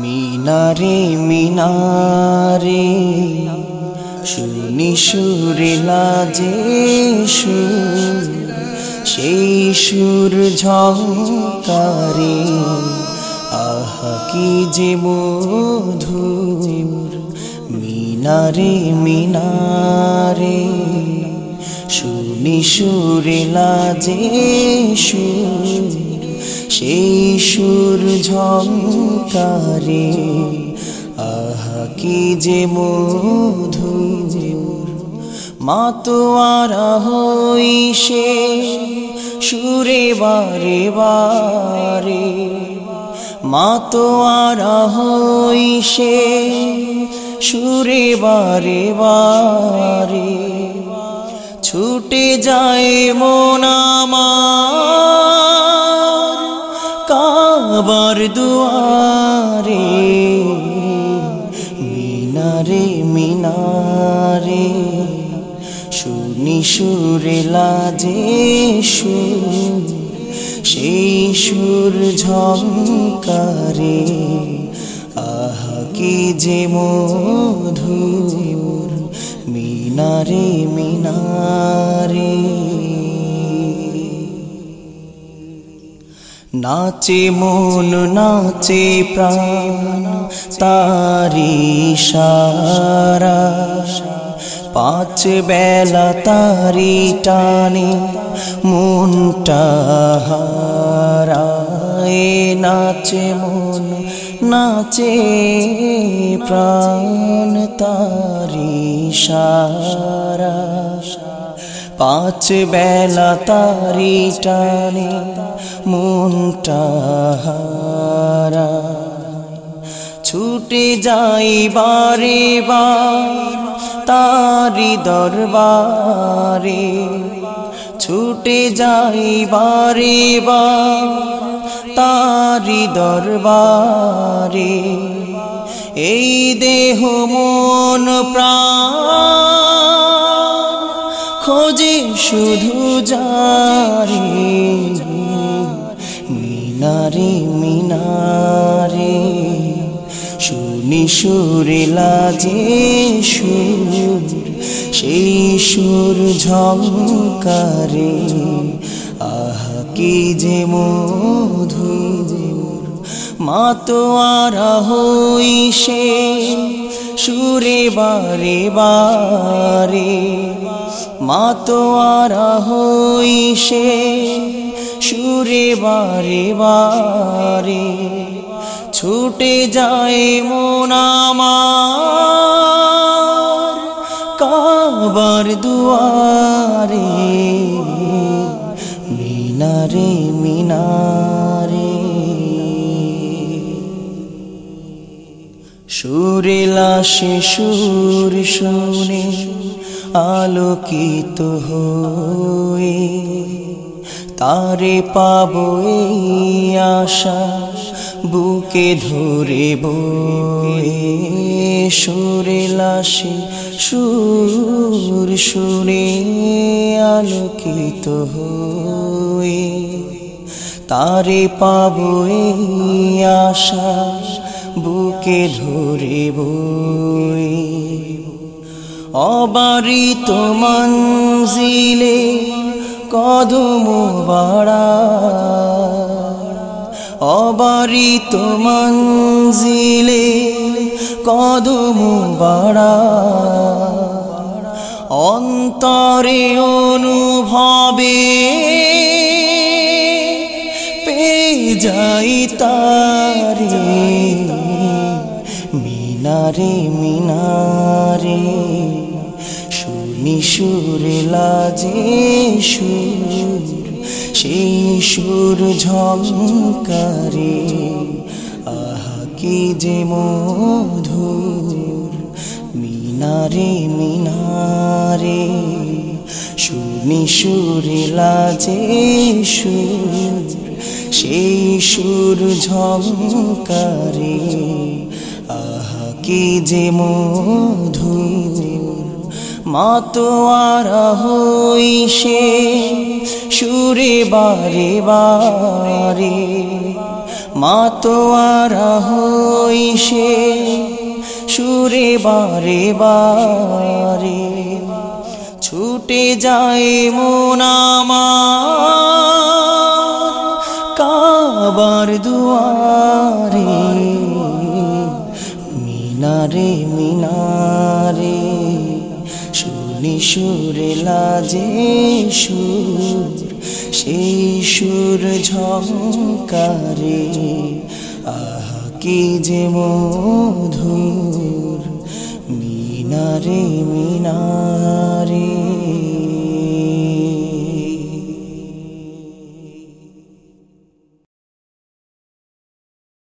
মিনারে মিনারে শুনি সুরে লাজে সুর সেই সুর ঝঙ্কারে আহা কি যে মধুর মিনারে মিনারে, শুনি সুরে লাজে সুর, সেই সুর ঝঙ্কারে আহা, কি যে মধুর মাতোয়ারা হই সে সুরে বারে বারে। মাতোয়ারা হই সে সুরে বারে বারে ছুটে যায় মন আমার কাবার দুয়ারে, মিনারে মিনারে। শুনি সুরে লাজে সুর, সেই সুর ঝঙ্কারে আহা, কি যে মধুর মিনারে মিনারে। নাচে মন, নাচে প্রাণ, তারি সারা। পাঁচ বেলা তারি টানে, মনটা হারায়। নাচে মন নাচে প্রাণ তারি সারা। পাঁচ বেলা তারি টানে মনটা ছুটে যাই বারে বার তারি দরবারে। ছুটে যাই বারে তারি দরবারে। এই দেহ মন প্রাণ খোঁজে শুধু যারে। মিনারে মিনারে। শুনি সুরে লাজে সুর, সেই সুর ঝঙ্কারে। আহা, কি যে মধুর মাতোয়ারা হই সে সুরে বারে বারে। মাতোয়ারা হই সে সুরে বারে বারে। ছুটে যায় মন আমার কাবার দুয়ারে মিনারে মিনারে। সুরে লাশে সুর শুনে আলোকিত হয়ে তারে পাবো আশা, বুকে ধরে সুরে লাশে সুর সুরে আলোকিত হয়ে তারে পাব আশা, বুকে ধরে বই অবারিত মঞ্জিলে কদম বাড়া। অবারিত মঞ্জিলে কদম বাড়া। অন্তরে অনুভবে যাই তারে। মিনারে শুনি সুরে লাজে সুর, সেই সুর ঝঙ্কারে। আহা, কি যে মধুর, মিনারে মিনারে। শুনি সুরে লাজে সুর, সেই সুর ঝঙ্কারে। আহা, কি যে মধুর মাতোয়ারা হইছে সুরে বারে বারে। মাতোয়ারা হইছে সুরে বারে বারে। ছুটে যায় মোনামার কাবার দুয়ারে সুরে লাজে সুর সেই সুর ঝঙ্কারে আহ কি যে মধুর মিনারে মিনারে।